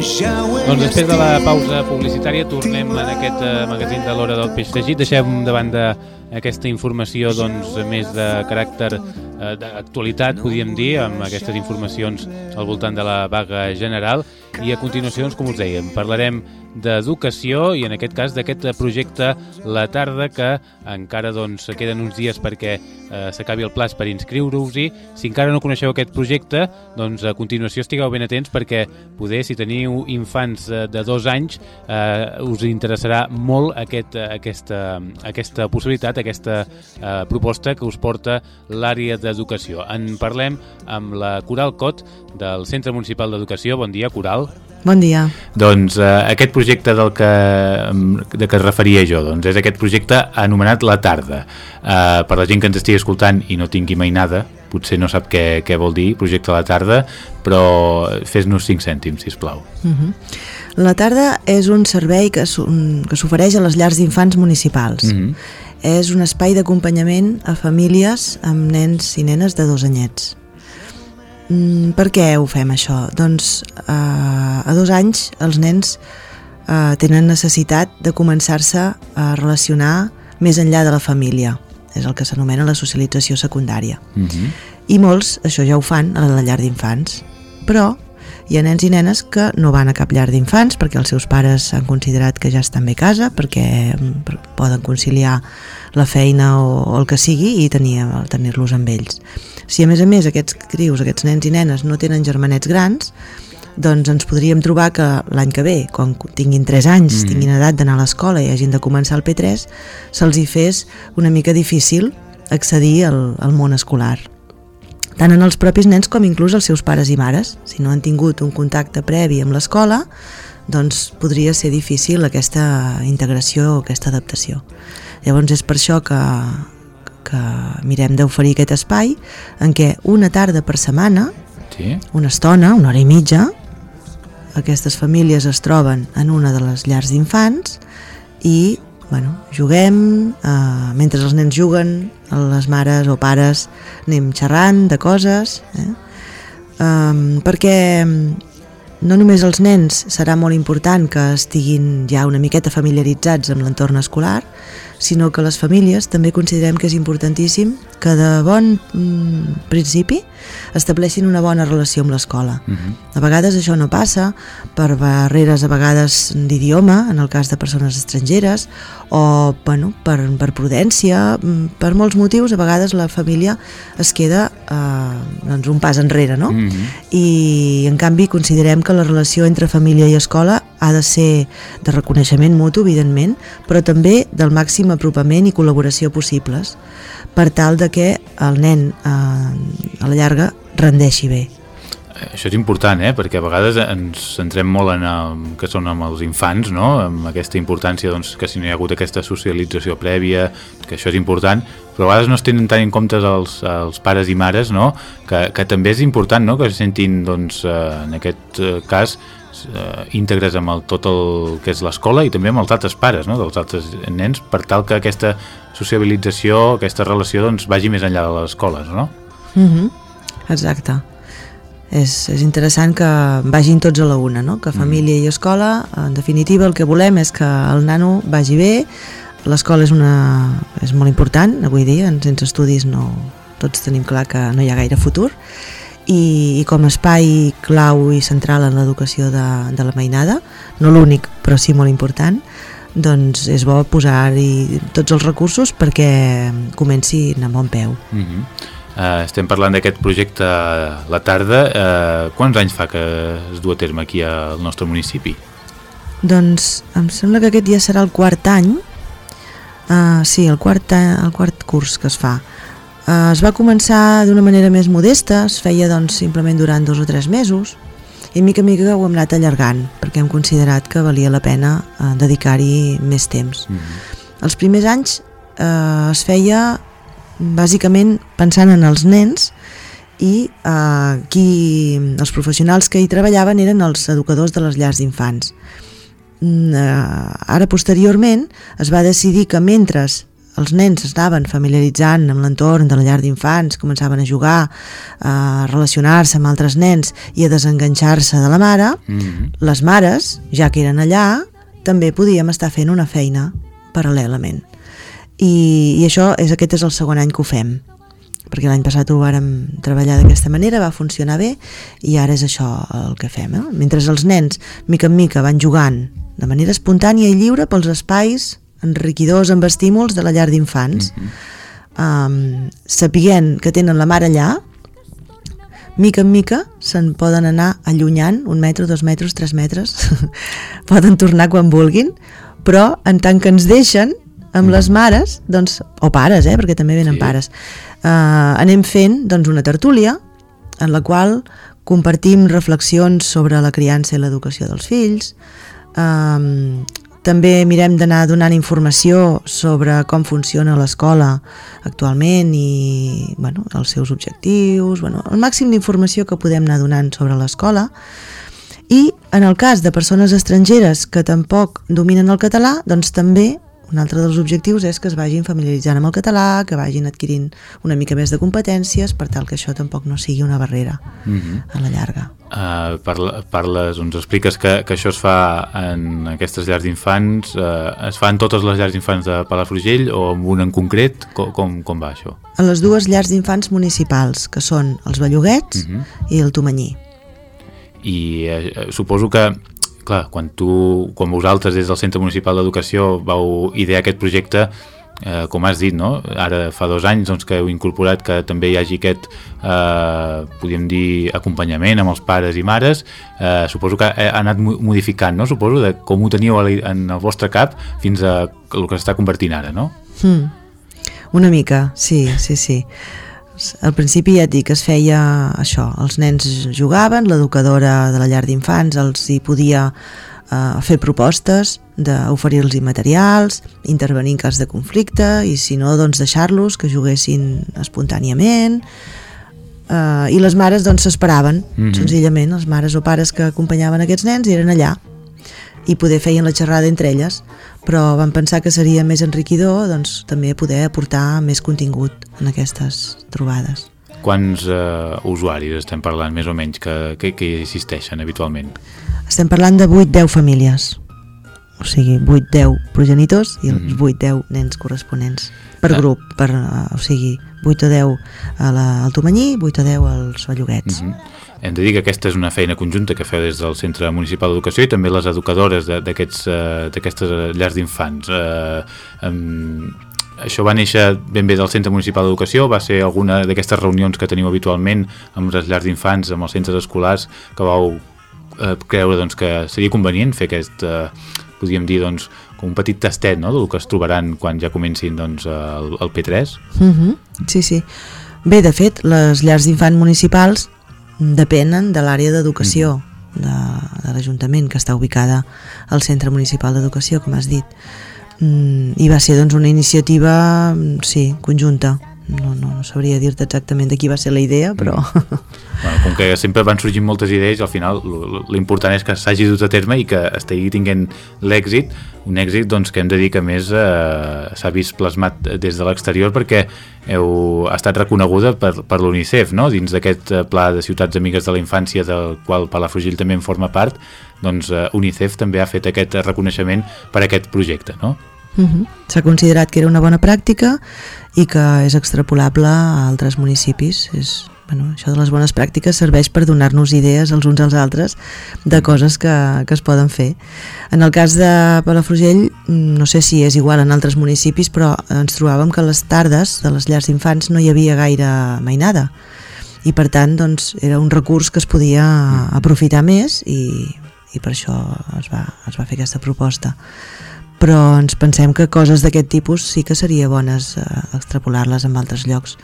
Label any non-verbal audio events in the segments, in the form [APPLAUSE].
Doncs després de la pausa publicitària tornem en aquest eh, magazín de l'Hora del Peix Fregit. Deixem de banda aquesta informació doncs, més de caràcter eh, d'actualitat, podríem dir, amb aquestes informacions al voltant de la vaga general. I a continuació, doncs, com us dèiem, parlarem d'educació i en aquest cas d'aquest projecte La Tarda que encara doncs, queden uns dies perquè eh, s'acabi el plaç per inscriure-us-hi. Si encara no coneixeu aquest projecte, doncs a continuació estigueu ben atents perquè poder, si teniu infants eh, de dos anys, eh, us interessarà molt aquest, eh, aquesta, aquesta possibilitat, aquesta eh, proposta que us porta l'àrea d'educació. En parlem amb la Coral Cot del Centre Municipal d'Educació. Bon dia, Coral. Bon dia. Doncs eh, aquest projecte del que, de què es referia jo doncs, és aquest projecte anomenat La Tarda. Eh, per la gent que ens estigui escoltant i no tingui mai nada, potser no sap què, què vol dir projecte La Tarda, però fes-nos 5 cèntims, si plau. Uh mhm. -huh. La Tarda és un servei que s'ofereix a les llars d'infants municipals. Uh mhm. -huh. És un espai d'acompanyament a famílies amb nens i nenes de dos anyets. Mm, per què ho fem això? Doncs eh, a dos anys els nens eh, tenen necessitat de començar-se a relacionar més enllà de la família. És el que s'anomena la socialització secundària. Uh mhm. -huh. I molts això ja ho fan a la llar d'infants. Però hi ha nens i nenes que no van a cap llar d'infants perquè els seus pares han considerat que ja estan bé a casa, perquè mm, poden conciliar la feina o, o el que sigui i tenir-los tenir amb ells. Si a més a més aquests crius, aquests nens i nenes no tenen germanets grans, doncs ens podríem trobar que l'any que ve, quan tinguin 3 anys, mm. tinguin edat d'anar a l'escola i hagin de començar el P3, se'ls hi fes una mica difícil accedir al, al món escolar. Tant en els propis nens com inclús els seus pares i mares. Si no han tingut un contacte previ amb l'escola, doncs podria ser difícil aquesta integració o aquesta adaptació. Llavors és per això que, que mirem d'oferir aquest espai en què una tarda per setmana, sí. una estona, una hora i mitja, aquestes famílies es troben en una de les llars d'infants i bueno, juguem, eh, mentre els nens juguen, les mares o pares anem xerrant de coses, eh? um, perquè no només els nens serà molt important que estiguin ja una miqueta familiaritzats amb l'entorn escolar, sinó que les famílies també considerem que és importantíssim que de bon mm, principi estableixin una bona relació amb l'escola. Uh mhm. -huh. A vegades això no passa per barreres a vegades d'idioma, en el cas de persones estrangeres, o bueno, per, per prudència, mm, per molts motius, a vegades la família es queda eh, doncs un pas enrere, no? Uh mhm. -huh. I en canvi considerem que la relació entre família i escola ha de ser de reconeixement mutu, evidentment, però també del màxim apropament i col·laboració possibles per tal de que el nen eh, a la llarga rendeixi bé. Això és important, eh? perquè a vegades ens centrem molt en el, que són amb els infants, no? amb aquesta importància doncs, que si no hi ha hagut aquesta socialització prèvia, que això és important, però a vegades no es tenen tant en compte els, els pares i mares, no? que, que també és important no? que se sentin, doncs, eh, en aquest eh, cas, eh, íntegres amb el, tot el que és l'escola i també amb els altres pares no? dels altres nens per tal que aquesta sociabilització, aquesta relació doncs, vagi més enllà de les escoles, no? Mm -hmm. Exacte. És, és interessant que vagin tots a la una, no? que família mm. i escola, en definitiva el que volem és que el nano vagi bé, l'escola és, una, és molt important, avui dia, sense estudis no, tots tenim clar que no hi ha gaire futur, i, i com a espai clau i central en l'educació de, de la mainada, no l'únic però sí molt important, doncs és bo posar-hi tots els recursos perquè comenci a bon peu. Uh -huh. uh, estem parlant d'aquest projecte la tarda. Uh, quants anys fa que es du a terme aquí al nostre municipi? Doncs em sembla que aquest ja serà el quart any, uh, sí, el quart, el quart curs que es fa. Uh, es va començar d'una manera més modesta, es feia doncs simplement durant dos o tres mesos, i mica mica ho hem anat allargant perquè hem considerat que valia la pena eh, dedicar-hi més temps. Mm -hmm. Els primers anys eh, es feia bàsicament pensant en els nens i eh, qui, els professionals que hi treballaven eren els educadors de les llars d'infants. Mm, eh, ara posteriorment es va decidir que mentre els nens estaven familiaritzant amb l'entorn de la llar d'infants, començaven a jugar, a relacionar-se amb altres nens i a desenganxar-se de la mare, mm -hmm. les mares, ja que eren allà, també podíem estar fent una feina paral·lelament. I, i això és aquest és el segon any que ho fem perquè l'any passat ho vàrem treballar d'aquesta manera, va funcionar bé i ara és això el que fem. Eh? Mentre els nens, mica en mica, van jugant de manera espontània i lliure pels espais enriquidors amb estímuls de la llar d'infants. Mm -hmm. um, sapiguent que tenen la mare allà, mica en mica se'n poden anar allunyant, un metre, dos metres, tres metres, [LAUGHS] poden tornar quan vulguin, però en tant que ens deixen amb mm. les mares, doncs, o pares, eh, perquè també venen sí. pares, uh, anem fent doncs, una tertúlia en la qual compartim reflexions sobre la criança i l'educació dels fills, um, també mirem d'anar donant informació sobre com funciona l'escola actualment i bueno, els seus objectius, bueno, el màxim d'informació que podem anar donant sobre l'escola. I en el cas de persones estrangeres que tampoc dominen el català, doncs també un altre dels objectius és que es vagin familiaritzant amb el català, que vagin adquirint una mica més de competències per tal que això tampoc no sigui una barrera mm -hmm. a la llarga. Uh, parla, parles, ens expliques que, que això es fa en aquestes llars d'infants, uh, es fa en totes les llars d'infants de Palafrugell o en una en concret? Com, com, com va això? En les dues llars d'infants municipals, que són els Belloguets mm -hmm. i el Tomanyí. I uh, suposo que clar, quan tu, quan vosaltres des del Centre Municipal d'Educació vau idear aquest projecte, eh, com has dit, no? ara fa dos anys doncs, que heu incorporat que també hi hagi aquest, eh, podríem dir, acompanyament amb els pares i mares, eh, suposo que ha anat modificant, no? suposo, de com ho teníeu en el vostre cap fins a el que s'està convertint ara, no? Hmm. Una mica, sí, sí, sí. Al principi ja et dic, es feia això, els nens jugaven, l'educadora de la llar d'infants els hi podia eh, fer propostes d'oferir-los materials, intervenir en cas de conflicte i si no, doncs deixar-los que juguessin espontàniament. Eh, i les mares doncs s'esperaven, mm -hmm. senzillament, les mares o pares que acompanyaven aquests nens eren allà i poder feien la xerrada entre elles però vam pensar que seria més enriquidor doncs, també poder aportar més contingut en aquestes trobades. Quants uh, usuaris estem parlant més o menys que, que, que hi assisteixen habitualment? Estem parlant de 8-10 famílies, o sigui, 8-10 progenitors i els mm -hmm. 8-10 nens corresponents per ah. grup, per, uh, o sigui, 8 o 10 a la, al Tomanyí, 8 o 10 als Belloguets. Mm -hmm. Hem de dir que aquesta és una feina conjunta que feu des del Centre Municipal d'Educació i també les educadores eh, d'aquestes llars d'infants. Eh, això va néixer ben bé del Centre Municipal d'Educació, va ser alguna d'aquestes reunions que teniu habitualment amb les llars d'infants, amb els centres escolars, que vau eh, creure doncs, que seria convenient fer aquest, eh, podríem dir, doncs, com un petit tastet no? del que es trobaran quan ja comencin doncs, el, el P3. Mm -hmm. Sí, sí. Bé, de fet, les llars d'infants municipals depenen de l'àrea d'educació mm. de, de l'Ajuntament, que està ubicada al Centre Municipal d'Educació, com has dit. Mm, I va ser doncs, una iniciativa, sí, conjunta. No, no, no sabria dir-te exactament de qui va ser la idea, però... Bueno, com que sempre van sorgint moltes idees, al final l'important és que s'hagi dut a terme i que estigui tinguent l'èxit, un èxit doncs, que hem de dir que més eh, s'ha vist plasmat des de l'exterior perquè heu estat reconeguda per, per l'UNICEF, no? dins d'aquest eh, pla de ciutats amigues de la infància del qual Palafrugell també en forma part, doncs eh, UNICEF també ha fet aquest reconeixement per aquest projecte, no? Uh -huh. S'ha considerat que era una bona pràctica i que és extrapolable a altres municipis. És, bueno, això de les bones pràctiques serveix per donar-nos idees els uns als altres de coses que, que es poden fer. En el cas de Palafrugell, no sé si és igual en altres municipis, però ens trobàvem que les tardes de les llars d'infants no hi havia gaire mainada i per tant doncs, era un recurs que es podia aprofitar més i, i per això es va, es va fer aquesta proposta però ens pensem que coses d'aquest tipus sí que seria bones eh, extrapolar-les en altres llocs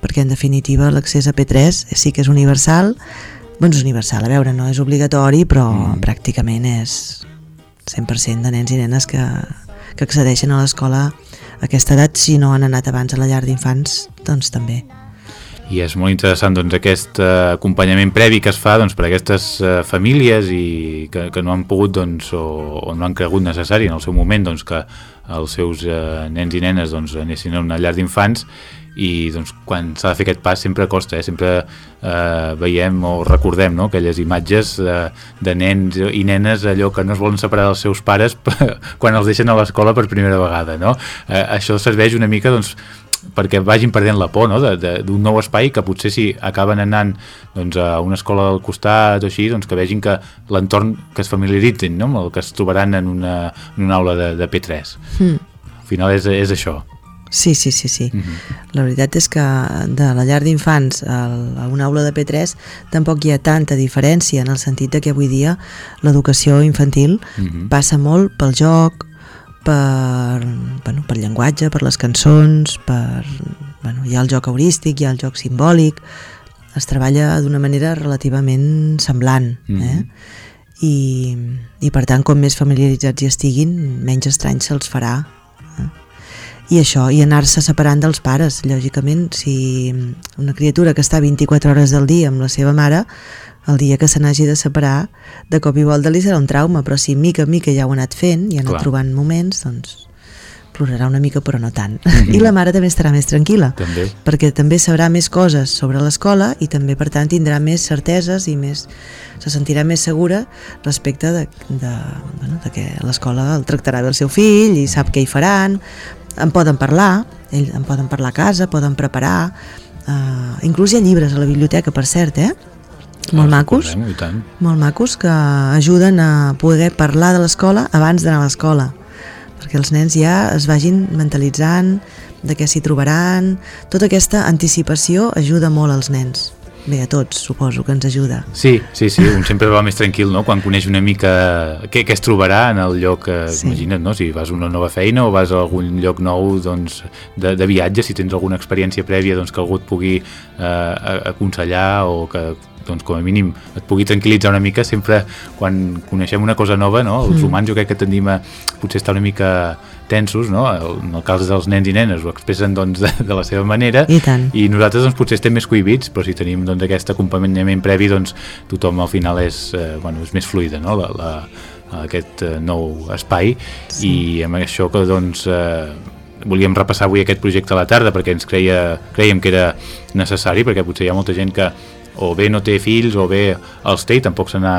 perquè en definitiva l'accés a P3 sí que és universal. És universal, a veure, no és obligatori però mm. pràcticament és 100% de nens i nenes que, que accedeixen a l'escola a aquesta edat. Si no han anat abans a la llar d'infants doncs també I és molt interessant doncs, aquest uh, acompanyament previ que es fa doncs, per a aquestes uh, famílies i que, que no han pogut doncs, o, o no han cregut necessari en el seu moment doncs, que els seus uh, nens i nenes doncs, anessin a una llar d'infants i doncs, quan s'ha de fer aquest pas sempre costa, eh? sempre eh, veiem o recordem no? aquelles imatges de, de nens i nenes allò que no es volen separar dels seus pares [LAUGHS] quan els deixen a l'escola per primera vegada no? eh, això serveix una mica doncs, perquè vagin perdent la por no? d'un nou espai que potser si acaben anant doncs, a una escola del costat o així, doncs que vegin que l'entorn que es familiaritzin no? amb el que es trobaran en una, en una aula de, de P3 mm. al final és, és això Sí, sí, sí, sí. Mhm. -huh. La veritat és que de la llar d'infants a una aula de P3 tampoc hi ha tanta diferència en el sentit de que avui dia l'educació infantil mhm. -huh. passa molt pel joc, per, bueno, per llenguatge, per les cançons, per, bueno, hi ha el joc heurístic, hi ha el joc simbòlic, es treballa d'una manera relativament semblant, uh -huh. eh? Mhm. I, i per tant com més familiaritzats hi estiguin menys estrany se'ls farà i això, i anar-se separant dels pares lògicament, si una criatura que està 24 hores del dia amb la seva mare el dia que se n'hagi de separar de cop i volta li serà un trauma però si mica en mica ja ho ha anat fent i ha anat Clar. trobant moments doncs plorarà una mica però no tant mm -hmm. [LAUGHS] i la mare també estarà més tranquil·la també. perquè també sabrà més coses sobre l'escola i també per tant tindrà més certeses i més se sentirà més segura respecte de, de, bueno, de que l'escola el tractarà bé el seu fill i sap què hi faran en poden parlar, ells en poden parlar a casa, poden preparar, uh, inclús hi ha llibres a la biblioteca, per cert, eh? Molt macos, molt macos que ajuden a poder parlar de l'escola abans d'anar a l'escola perquè els nens ja es vagin mentalitzant de què s'hi trobaran tota aquesta anticipació ajuda molt als nens Bé, a tots, suposo que ens ajuda. Sí, sí, sí, un sempre va més tranquil, no?, quan coneix una mica què, què es trobarà en el lloc, eh, sí. imagina't, no?, si vas a una nova feina o vas a algun lloc nou, doncs, de, de viatge, si tens alguna experiència prèvia, doncs, que algú et pugui eh, aconsellar o que doncs com a mínim et pugui tranquil·litzar una mica sempre quan coneixem una cosa nova no? els mm. humans jo crec que tendim a potser estar una mica tensos, no? en el cas dels nens i nenes ho expressen doncs, de, de la seva manera I, tant. i nosaltres doncs, potser estem més cohibits però si tenim doncs, aquest acompanyament previ doncs tothom al final és, eh, bueno, és més fluida no? la, la, aquest eh, nou espai sí. i amb això que doncs eh, volíem repassar avui aquest projecte a la tarda perquè ens creia, creiem que era necessari perquè potser hi ha molta gent que o bé no té fills o bé els té i tampoc se n'ha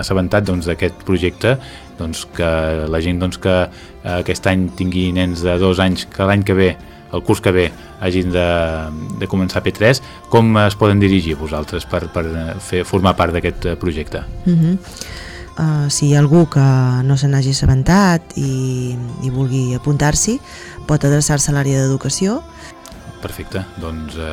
assabentat doncs, d'aquest doncs, projecte doncs, que la gent doncs, que eh, aquest any tingui nens de dos anys que l'any que ve el curs que ve hagin de, de començar P3 com es poden dirigir vosaltres per, per fer, formar part d'aquest projecte? Uh -huh. uh, si hi ha algú que no se n'hagi assabentat i, i vulgui apuntar-s'hi pot adreçar-se a l'àrea d'educació Perfecte, doncs eh,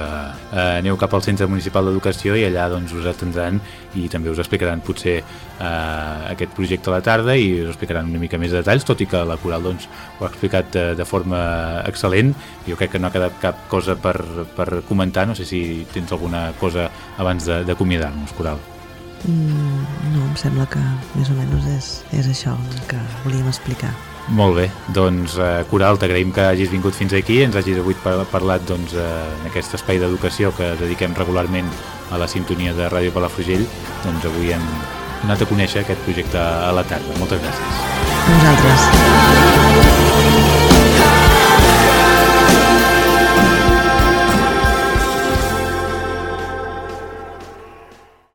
eh, aneu cap al Centre Municipal d'Educació i allà doncs, us atendran i també us explicaran potser eh, aquest projecte a la tarda i us explicaran una mica més de detalls, tot i que la Coral doncs, ho ha explicat eh, de forma excel·lent. Jo crec que no ha quedat cap cosa per, per comentar, no sé si tens alguna cosa abans d'acomiadar-nos, Coral. Mm, no, em sembla que més o menys és, és això el que volíem explicar. Molt bé, doncs eh, Coral, t'agraïm que hagis vingut fins aquí, ens hagis avui parlat doncs, eh, en aquest espai d'educació que dediquem regularment a la sintonia de Ràdio Palafrugell, doncs avui hem anat a conèixer aquest projecte a la tarda. Moltes gràcies. A vosaltres.